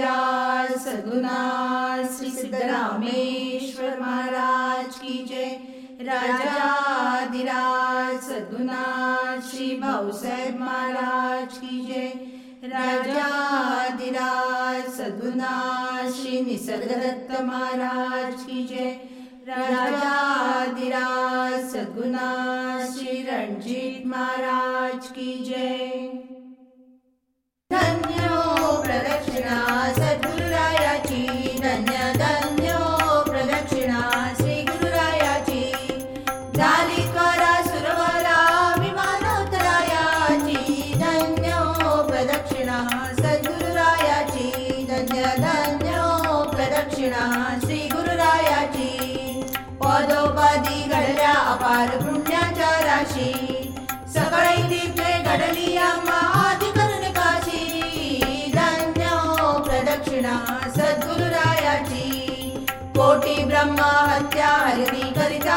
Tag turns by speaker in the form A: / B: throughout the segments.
A: सद्गुणा श्री सिद्धरामेश्वर महाराज की जय। राजाधिराज सद्गुणा श्री भाऊसाहेब महाराज की जय। राजाधिराज सद्गुणा श्री निसर्गदत्त महाराज की जय। राजाधिराज सद्गुणा श्री रणजीत महाराज की जय प्रदक्षिणा सद्गुरुरायाची धन्य प्रदक्षिणा श्री गुरुरायाची झाली करा सुरवरा विमानोत्तरायाची धन्यो प्रदक्षिणा सद्गुरुरायाची धन्य प्रदक्षिणा श्री घडल्या अपार पुण्याच्या राशी सगळे हत्या करिता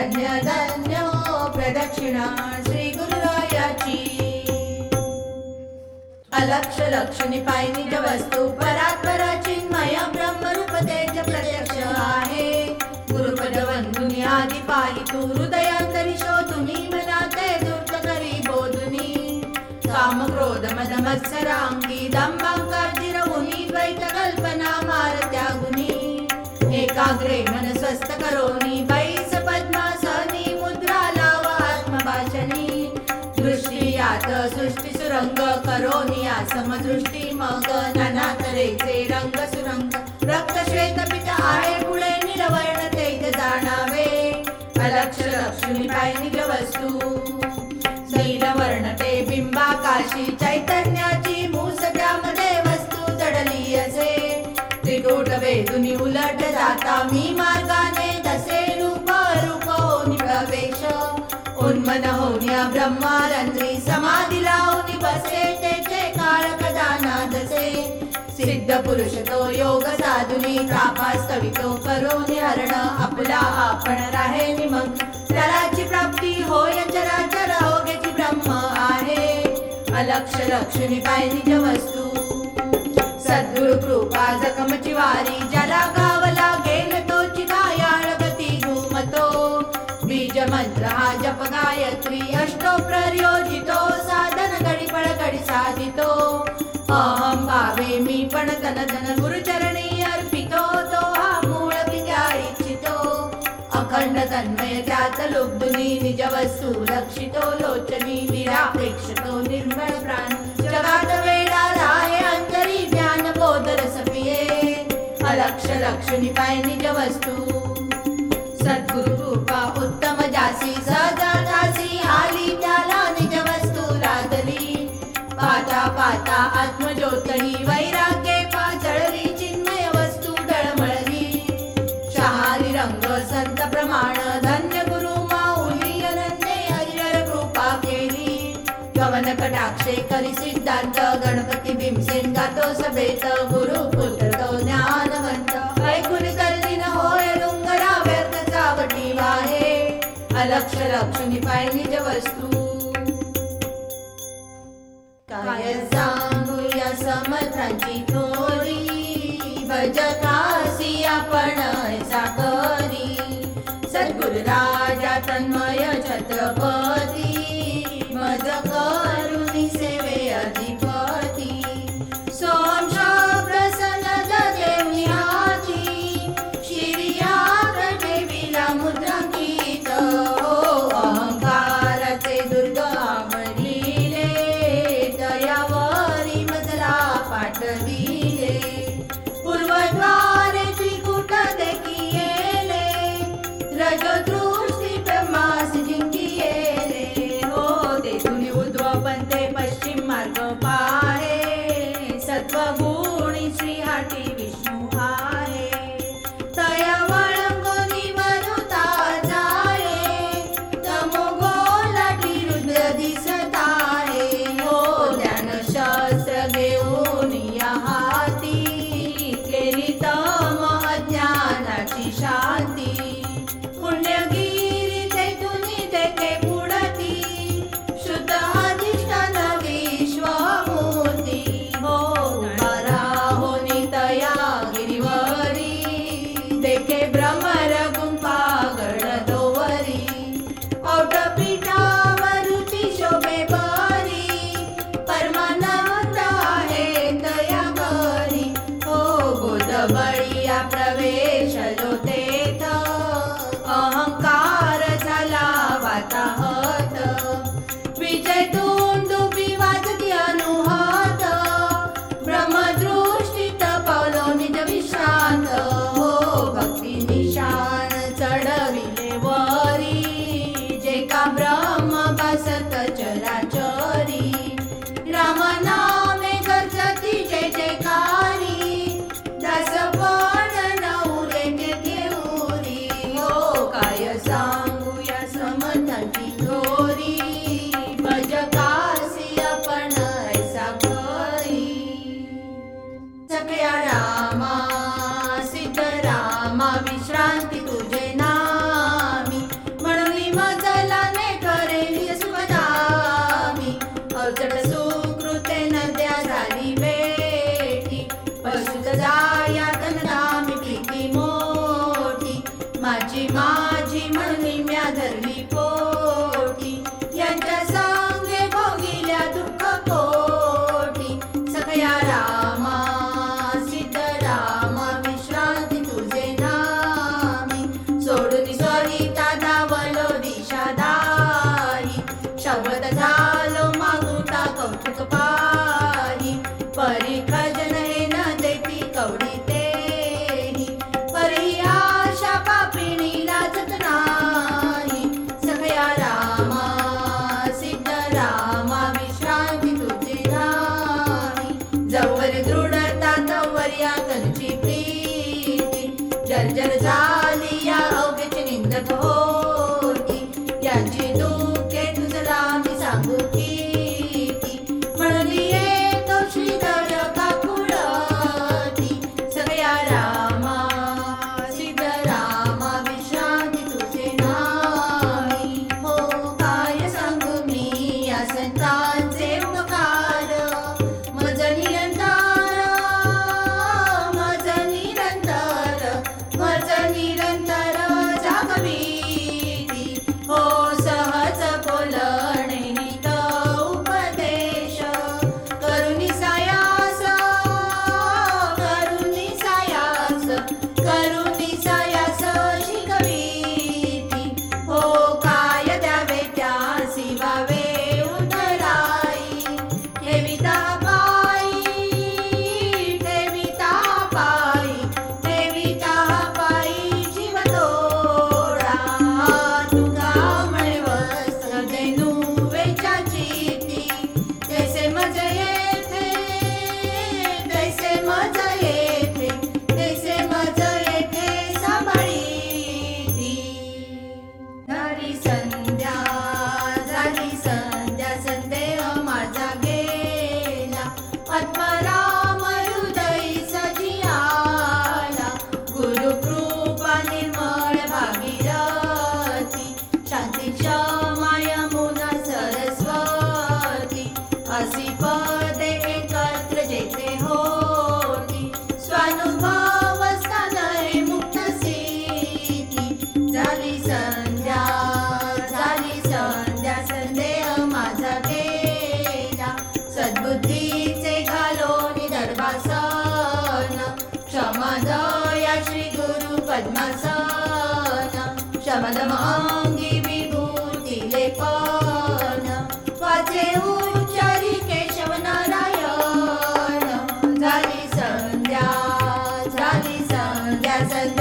A: सद्गुरुरायाची धन्य धन्यो प्रदक्षिणा श्री गुरुरायाची. अलक्ष लक्षणी पाय निज वस्तू परात्परा चिन्मय ब्रह्मरूप तेज प्रत्यक्ष आहे. गुरुपद वंदुनी आदी पायी तू हृदयांतरी शोधुनी मनाते दुर्त करी बोधुनी. काम सृष्टी सुरंग करोनी समदृष्टी मग नाना तऱ्हेचे रंग सुरंग रक्त श्वेत पित आहे पुढे निलवर्ण तेज जाणावे. अलक्ष लक्ष्मी पाय निज वस्तू. शैलवर्ण ते बिंबाकाशी चैतन्याची मूस त्यामध्ये वस्तू जडली असे त्रिकूट वेदुनी उलट जाता मी मार्गाने सिद्ध पुरुष तो योग साधुनी तापास्तवितो करोनी हरण आपला आपण राहे निमग त्यालाची प्राप्ती होय चराचर होगेची ब्रह्म आहे। अलक्ष लक्षणी पाय निज वस्तू। सद्गुरु कृपा जखमची वारी गावला वस्तू रक्षितो लोचनी निरापेक्षतो निर्मळ प्राण। जगात वेडा राहे अंतरी ज्ञान बोध रस पिये। अलक्ष लक्षणी पाय निज वस्तू। सद्गुरु कृपा उत्तम जासी सदा दासी आली त्याला निज वस्तू लादली। पाता पाता आत्मज्योतही वैराग्ये कटाक्षे करी सिद्धांत गणपती भीमसेन गातो सभेत गुरु पुत्र तो ज्ञानवंत. ऐकून करली न होय डोंगरा व्यर्थ चावटी वाहे. अलक्ष लक्षणी पाय निज वस्तू. काय सांगूया समर्थांची थोरी? भजकासी आपण साकरी Maravilha. Yo te resumo. संध्या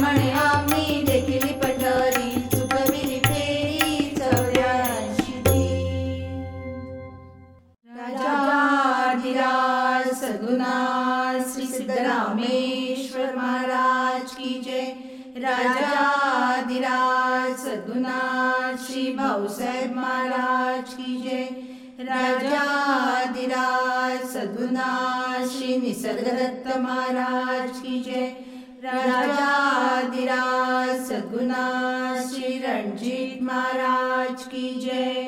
A: म्हणे आम्ही देखील पंढरी चुकविली फेरी चौऱ्याऐंशी राजाधिराज सद्गुणा श्री सिद्धरामेश्वर महाराज राजाधिराज सद्गुणा श्री भाऊसाहेब महाराज महाराज जय. राजाधिराज सद्गुणा श्री रणजीत महाराज की जय